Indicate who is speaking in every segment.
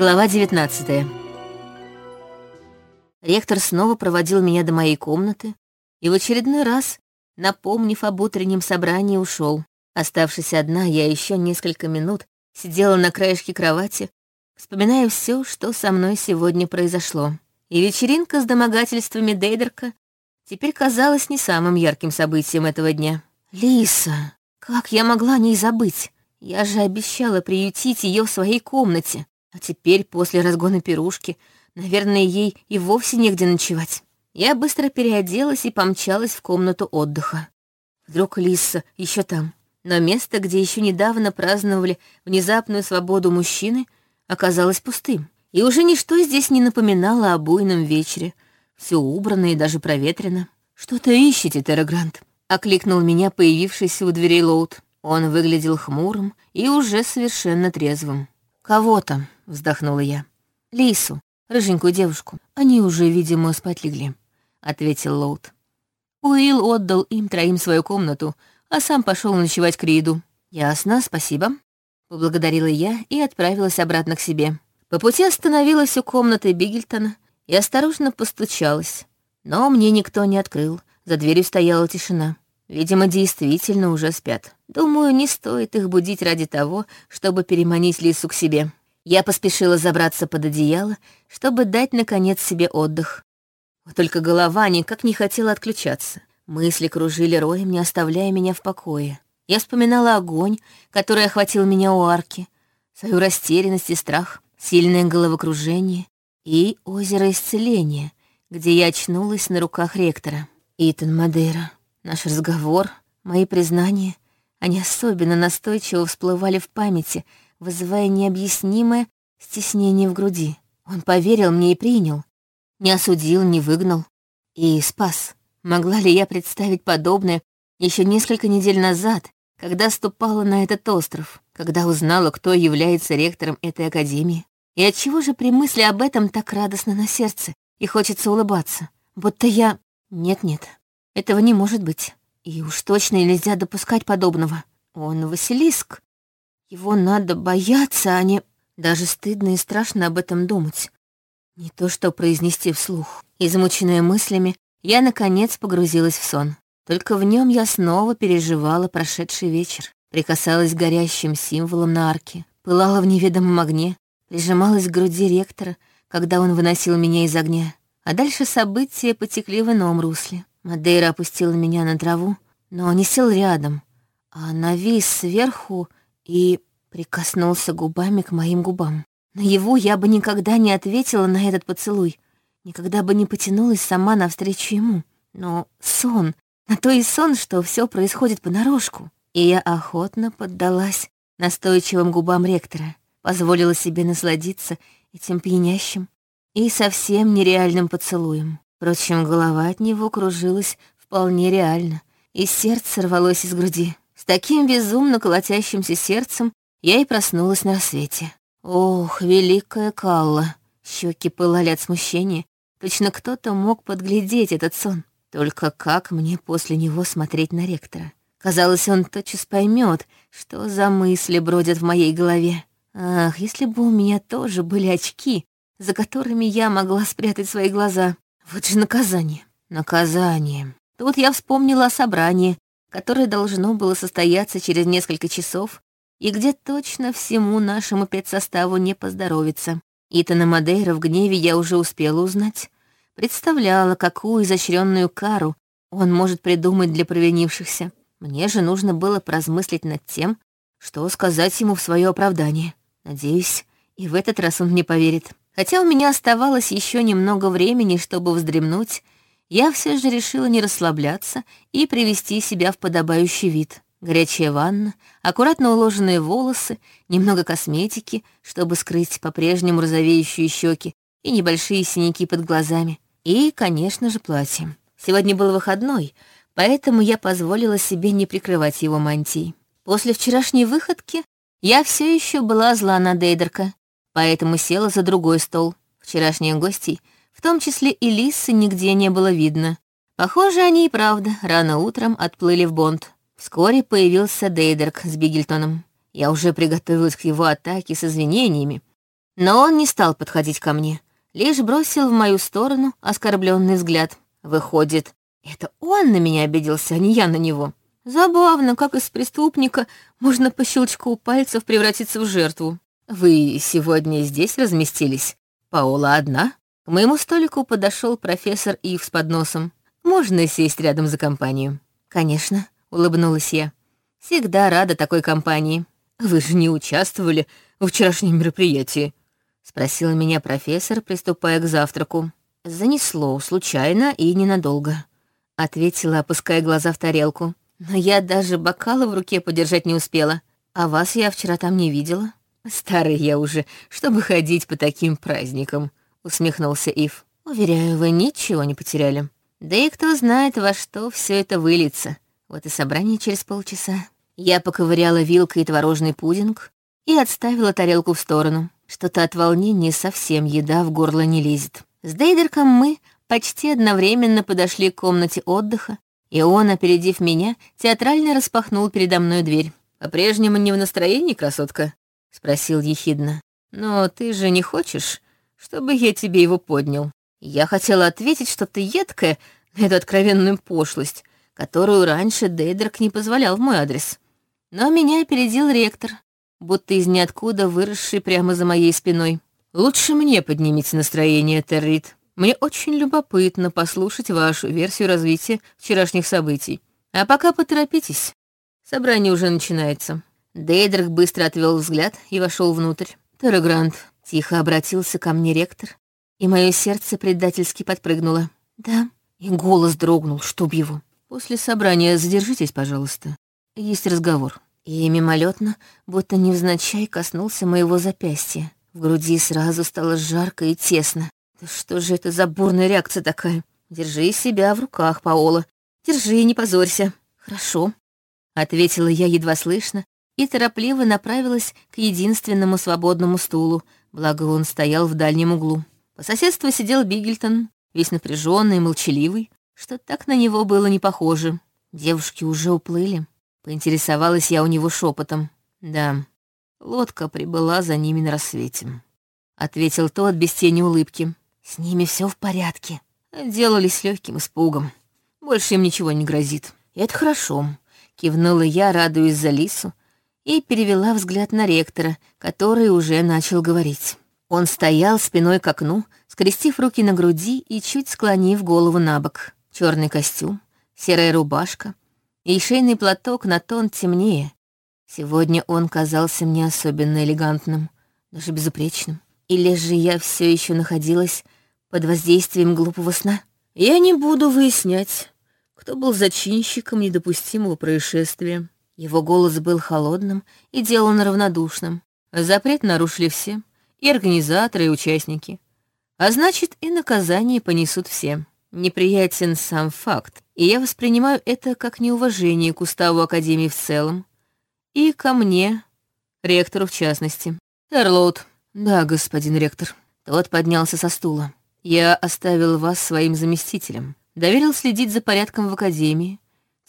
Speaker 1: Глава 19 Ректор снова проводил меня до моей комнаты и в очередной раз, напомнив об утреннем собрании, ушел. Оставшись одна, я еще несколько минут сидела на краешке кровати, вспоминая все, что со мной сегодня произошло. И вечеринка с домогательствами Дейдерка теперь казалась не самым ярким событием этого дня. Лиса, как я могла о ней забыть? Я же обещала приютить ее в своей комнате. А теперь, после разгона пирушки, наверное, ей и вовсе негде ночевать. Я быстро переоделась и помчалась в комнату отдыха. Вдруг Лиса еще там. Но место, где еще недавно праздновали внезапную свободу мужчины, оказалось пустым. И уже ничто здесь не напоминало о буйном вечере. Все убрано и даже проветрено. «Что-то ищете, Террагрант?» — окликнул меня появившийся у дверей Лоуд. Он выглядел хмурым и уже совершенно трезвым. «Кого там?» — вздохнула я. «Лису, рыженькую девушку. Они уже, видимо, спать легли», — ответил Лоуд. Уилл отдал им троим свою комнату, а сам пошел ночевать к Риду. «Ясно, спасибо», — поблагодарила я и отправилась обратно к себе. По пути остановилась у комнаты Бигельтона и осторожно постучалась. Но мне никто не открыл, за дверью стояла тишина. Видимо, действительно уже спят. Думаю, не стоит их будить ради того, чтобы переманить Лису к себе. Я поспешила забраться под одеяло, чтобы дать, наконец, себе отдых. Только голова никак не хотела отключаться. Мысли кружили роем, не оставляя меня в покое. Я вспоминала огонь, который охватил меня у арки, свою растерянность и страх, сильное головокружение и озеро исцеления, где я очнулась на руках ректора. Итан Мадейра. Наш разговор, мои признания, они особенно настойчиво всплывали в памяти, вызывая необъяснимое стеснение в груди. Он поверил мне и принял, не осудил, не выгнал и спас. Могла ли я представить подобное еще несколько недель назад, когда ступала на этот остров, когда узнала, кто является ректором этой академии? И отчего же при мысли об этом так радостно на сердце и хочется улыбаться? Будто я... Нет-нет, этого не может быть. И уж точно нельзя допускать подобного. Он Василиск. Его надо бояться, а не... Даже стыдно и страшно об этом думать. Не то что произнести вслух. Измученная мыслями, я, наконец, погрузилась в сон. Только в нем я снова переживала прошедший вечер. Прикасалась к горящим символам на арке. Пылала в неведомом огне. Прижималась к груди ректора, когда он выносил меня из огня. А дальше события потекли в ином русле. Мадейра опустила меня на траву, но не сел рядом, а навис сверху и прикоснулся губами к моим губам. На его я бы никогда не ответила на этот поцелуй, никогда бы не потянулась сама навстречу ему. Но сон, на то и сон, что все происходит понарошку. И я охотно поддалась настойчивым губам ректора, позволила себе насладиться этим пьянящим и совсем нереальным поцелуем. Впрочем, голова от него кружилась вполне реально, и сердце рвалось из груди. Таким безумно колотящимся сердцем я и проснулась на рассвете. Ох, великая Калла! Щеки пылали от смущения. Точно кто-то мог подглядеть этот сон. Только как мне после него смотреть на ректора? Казалось, он тотчас поймет, что за мысли бродят в моей голове. Ах, если бы у меня тоже были очки, за которыми я могла спрятать свои глаза. Вот же наказание. Наказание. Тут я вспомнила о собрании, которое должно было состояться через несколько часов, и где точно всему нашему педсоставу не поздоровится. Итана Мадейра в гневе я уже успела узнать. Представляла, какую изощренную кару он может придумать для провинившихся. Мне же нужно было поразмыслить над тем, что сказать ему в свое оправдание. Надеюсь, и в этот раз он мне поверит. Хотя у меня оставалось еще немного времени, чтобы вздремнуть, я все же решила не расслабляться и привести себя в подобающий вид. Горячая ванна, аккуратно уложенные волосы, немного косметики, чтобы скрыть по-прежнему розовеющие щеки и небольшие синяки под глазами. И, конечно же, платье. Сегодня был выходной, поэтому я позволила себе не прикрывать его мантией. После вчерашней выходки я все еще была зла на Дейдерка, поэтому села за другой стол. Вчерашних гостей, в том числе и Лисы, нигде не было видно. Похоже, они и правда рано утром отплыли в Бонд. Вскоре появился Дейдерк с Бигельтоном. Я уже приготовилась к его атаке с извинениями, Но он не стал подходить ко мне, лишь бросил в мою сторону оскорбленный взгляд. Выходит, это он на меня обиделся, а не я на него. Забавно, как из преступника можно по щелчку пальцев превратиться в жертву. Вы сегодня здесь разместились? Паула одна? К моему столику подошел профессор Ив с подносом. Можно сесть рядом за компанию? Конечно, улыбнулась я. Всегда рада такой компании. Вы же не участвовали в вчерашнем мероприятии? Спросил меня профессор, приступая к завтраку. Занесло, случайно и ненадолго. Ответила, опуская глаза в тарелку. Но я даже бокала в руке подержать не успела. А вас я вчера там не видела. Старый я уже, чтобы ходить по таким праздникам, усмехнулся Ив. Уверяю, вы ничего не потеряли. Да и кто знает, во что все это выльется. Вот и собрание через полчаса. Я поковыряла вилкой творожный пудинг и отставила тарелку в сторону. Что-то от волнения совсем еда в горло не лезет. С Дейдерком мы почти одновременно подошли к комнате отдыха и он, опередив меня, театрально распахнул передо мной дверь. «По-прежнему не в настроении, красотка?» — спросил ехидно. «Но ты же не хочешь, чтобы я тебе его поднял?» Я хотела ответить что-то едкое на эту откровенную пошлость, которую раньше Дейдерк не позволял в мой адрес. Но меня опередил ректор, будто из ниоткуда выросший прямо за моей спиной. «Лучше мне поднимите настроение, Террит», мне очень любопытно послушать вашу версию развития вчерашних событий. А пока поторопитесь. Собрание уже начинается». Дейдрах быстро отвел взгляд и вошел внутрь. «Террагрант», — тихо обратился ко мне ректор, и мое сердце предательски подпрыгнуло. «Да». И голос дрогнул, чтоб его. «После собрания задержитесь, пожалуйста. Есть разговор». И мимолетно, будто невзначай, коснулся моего запястья. В груди сразу стало жарко и тесно. Да что же это за бурная реакция такая? Держи себя в руках, Паола. Держи, не позорься. Хорошо, ответила я едва слышно и торопливо направилась к единственному свободному стулу, благо он стоял в дальнем углу. По соседству сидел Бигельтон, весь напряженный и молчаливый, что так на него было не похоже. Девушки уже уплыли. Поинтересовалась я у него шепотом. Да, лодка прибыла за ними на рассвете. Ответил тот без тени улыбки. С ними все в порядке. Делались легким испугом. Больше им ничего не грозит. Это хорошо. Кивнула я, радуясь за Лису, и перевела взгляд на ректора, который уже начал говорить. Он стоял спиной к окну, скрестив руки на груди и чуть склонив голову на бок. Черный костюм, серая рубашка и шейный платок на тон темнее. Сегодня он казался мне особенно элегантным, даже безупречным. Или же я все еще находилась под воздействием глупого сна? Я не буду выяснять, кто был зачинщиком недопустимого происшествия. Его голос был холодным и делан равнодушным. Запрет нарушили все, и организаторы, и участники. А значит, и наказание понесут все. Неприятен сам факт, и я воспринимаю это как неуважение к уставу Академии в целом и ко мне, ректору в частности. Эрлоуд, «Да, господин ректор». Тот поднялся со стула. «Я оставил вас своим заместителем. Доверил следить за порядком в академии.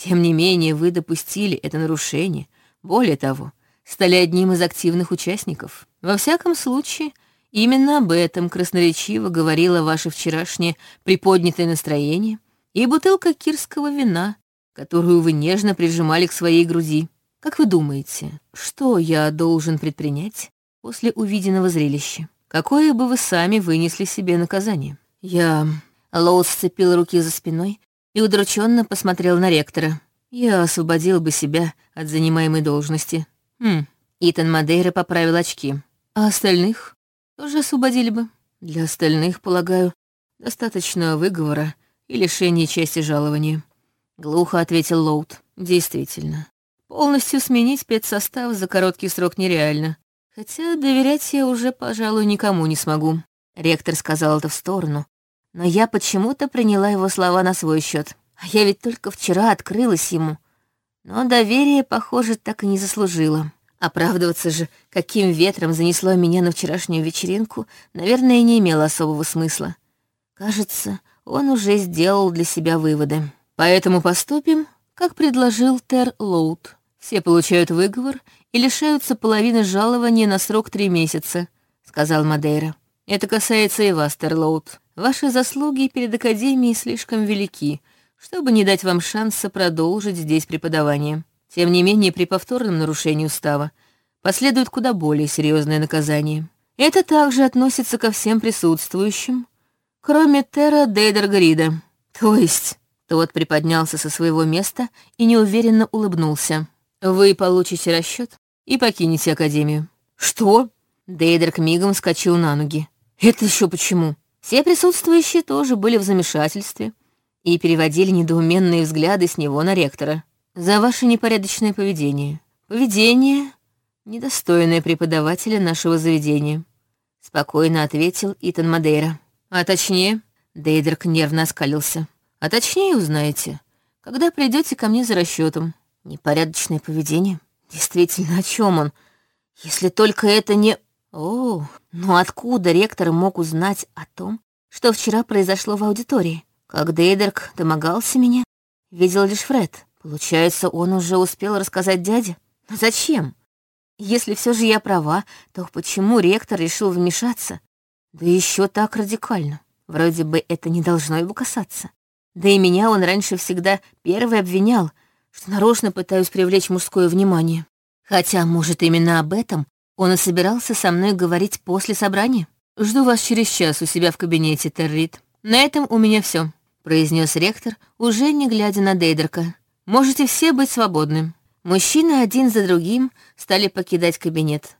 Speaker 1: Тем не менее, вы допустили это нарушение. Более того, стали одним из активных участников. Во всяком случае, именно об этом красноречиво говорило ваше вчерашнее приподнятое настроение и бутылка кирского вина, которую вы нежно прижимали к своей груди. Как вы думаете, что я должен предпринять, после увиденного зрелища. Какое бы вы сами вынесли себе наказание? Я... Лоу сцепил руки за спиной и удрученно посмотрел на ректора. Я освободил бы себя от занимаемой должности. Хм. Итан Мадейра поправил очки. А остальных тоже освободили бы. Для остальных, полагаю, достаточно выговора и лишения части жалования. Глухо ответил Лоуд. Действительно. Полностью сменить спецсостав за короткий срок нереально. Хотя доверять я уже, пожалуй, никому не смогу. Ректор сказал это в сторону, но я почему-то приняла его слова на свой счет. А я ведь только вчера открылась ему. Но доверие, похоже, так и не заслужила. Оправдываться же, каким ветром занесло меня на вчерашнюю вечеринку, наверное, не имело особого смысла. Кажется, он уже сделал для себя выводы. Поэтому поступим, как предложил Тер Лоуд. Все получают выговор и лишаются половины жалования на срок три месяца», — сказал Мадейра. «Это касается и вас, Терлоуд. Ваши заслуги перед Академией слишком велики, чтобы не дать вам шанса продолжить здесь преподавание. Тем не менее, при повторном нарушении устава последует куда более серьезное наказание. Это также относится ко всем присутствующим, кроме Тера Дейдергрида. То есть, тот приподнялся со своего места и неуверенно улыбнулся. Вы получите расчет и покинете Академию. Что? Дейдерк мигом вскочил на ноги. Это еще почему? Все присутствующие тоже были в замешательстве и переводили недоуменные взгляды с него на ректора. За ваше непорядочное поведение. Поведение, недостойное преподавателя нашего заведения. Спокойно ответил Итан Мадейра. А точнее, Дейдерк нервно оскалился. А точнее узнаете, когда придете ко мне за расчетом. Непорядочное поведение? Действительно, о чем он? Если только это не... О, ну откуда ректор мог узнать о том, что вчера произошло в аудитории? Как Дейдерк домогался меня, видел лишь Фред. Получается, он уже успел рассказать дяде? Но зачем? Если все же я права, то почему ректор решил вмешаться? Да еще так радикально. Вроде бы это не должно его касаться. Да и меня он раньше всегда первый обвинял, что нарочно пытаюсь привлечь мужское внимание. Хотя, может, именно об этом он и собирался со мной говорить после собрания. «Жду вас через час у себя в кабинете, Террит. На этом у меня все, произнес ректор, уже не глядя на Дейдерка. «Можете все быть свободны». Мужчины один за другим стали покидать кабинет.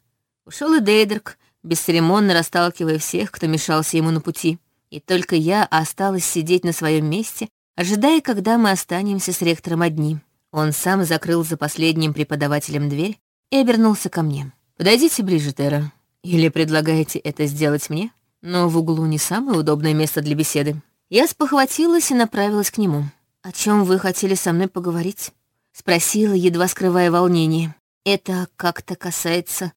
Speaker 1: Ушел и Дейдерк, бесцеремонно расталкивая всех, кто мешался ему на пути. И только я осталась сидеть на своем месте, ожидая, когда мы останемся с ректором одни. Он сам закрыл за последним преподавателем дверь и обернулся ко мне. «Подойдите ближе, Тера. Или предлагаете это сделать мне? Но в углу не самое удобное место для беседы». Я спохватилась и направилась к нему. «О чем вы хотели со мной поговорить?» Спросила, едва скрывая волнение. «Это как-то касается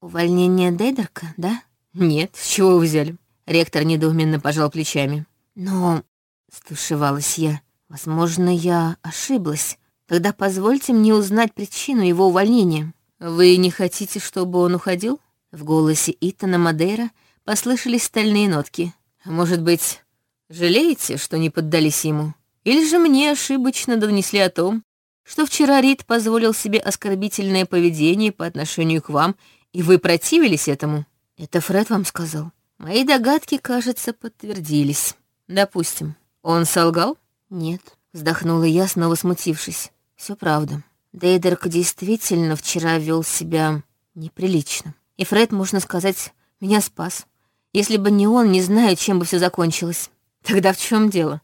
Speaker 1: увольнения Дейдерка, да?» «Нет, с чего вы взяли?» Ректор недоуменно пожал плечами. «Но...» — стушевалась я. «Возможно, я ошиблась. Тогда позвольте мне узнать причину его увольнения». «Вы не хотите, чтобы он уходил?» В голосе Итана Мадейра послышались стальные нотки. «Может быть, жалеете, что не поддались ему? Или же мне ошибочно донесли о том, что вчера Рид позволил себе оскорбительное поведение по отношению к вам, и вы противились этому. Это Фред вам сказал. Мои догадки, кажется, подтвердились. Допустим. Он солгал? Нет. Вздохнула я, снова смутившись. Все правда. Дейдерк действительно вчера вел себя неприлично. И Фред, можно сказать, меня спас. Если бы не он, не знаю, чем бы все закончилось. Тогда в чем дело?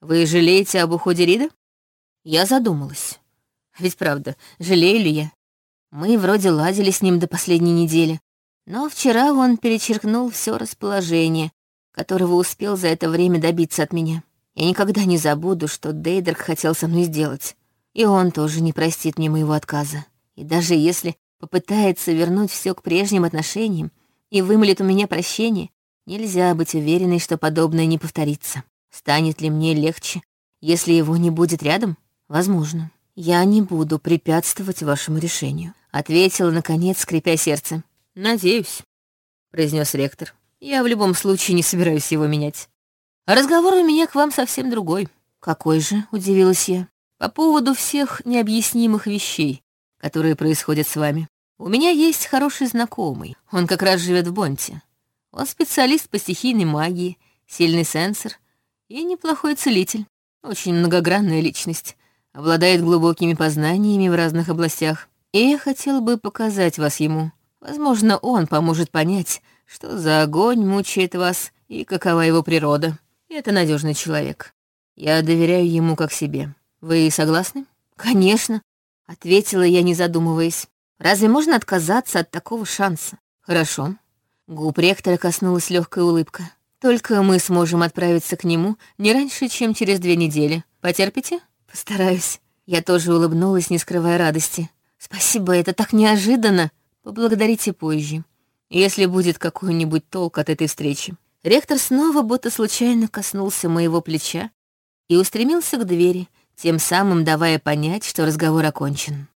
Speaker 1: Вы жалеете об уходе Рида? Я задумалась. Ведь правда, жалею ли я? Мы вроде ладили с ним до последней недели. Но вчера он перечеркнул все расположение, которого успел за это время добиться от меня. Я никогда не забуду, что Дейдерк хотел со мной сделать. И он тоже не простит мне моего отказа. И даже если попытается вернуть все к прежним отношениям и вымолит у меня прощение, нельзя быть уверенной, что подобное не повторится. Станет ли мне легче, если его не будет рядом? Возможно. «Я не буду препятствовать вашему решению», — ответила, наконец, скрипя сердце. «Надеюсь», — произнес ректор. «Я в любом случае не собираюсь его менять. Разговор у меня к вам совсем другой». «Какой же?» — удивилась я. «По поводу всех необъяснимых вещей, которые происходят с вами. У меня есть хороший знакомый. Он как раз живет в Бонте. Он специалист по стихийной магии, сильный сенсор и неплохой целитель. Очень многогранная личность обладает глубокими познаниями в разных областях, и я хотел бы показать вас ему. Возможно, он поможет понять, что за огонь мучает вас и какова его природа. Это надежный человек. Я доверяю ему как себе. Вы согласны? Конечно, ответила я, не задумываясь. Разве можно отказаться от такого шанса? Хорошо. Губ ректора коснулась легкая улыбка. Только мы сможем отправиться к нему не раньше, чем через две недели. Потерпите? Постараюсь. Я тоже улыбнулась, не скрывая радости. Спасибо, это так неожиданно. Поблагодарите позже, если будет какой-нибудь толк от этой встречи. Ректор снова будто случайно коснулся моего плеча и устремился к двери, тем самым давая понять, что разговор окончен.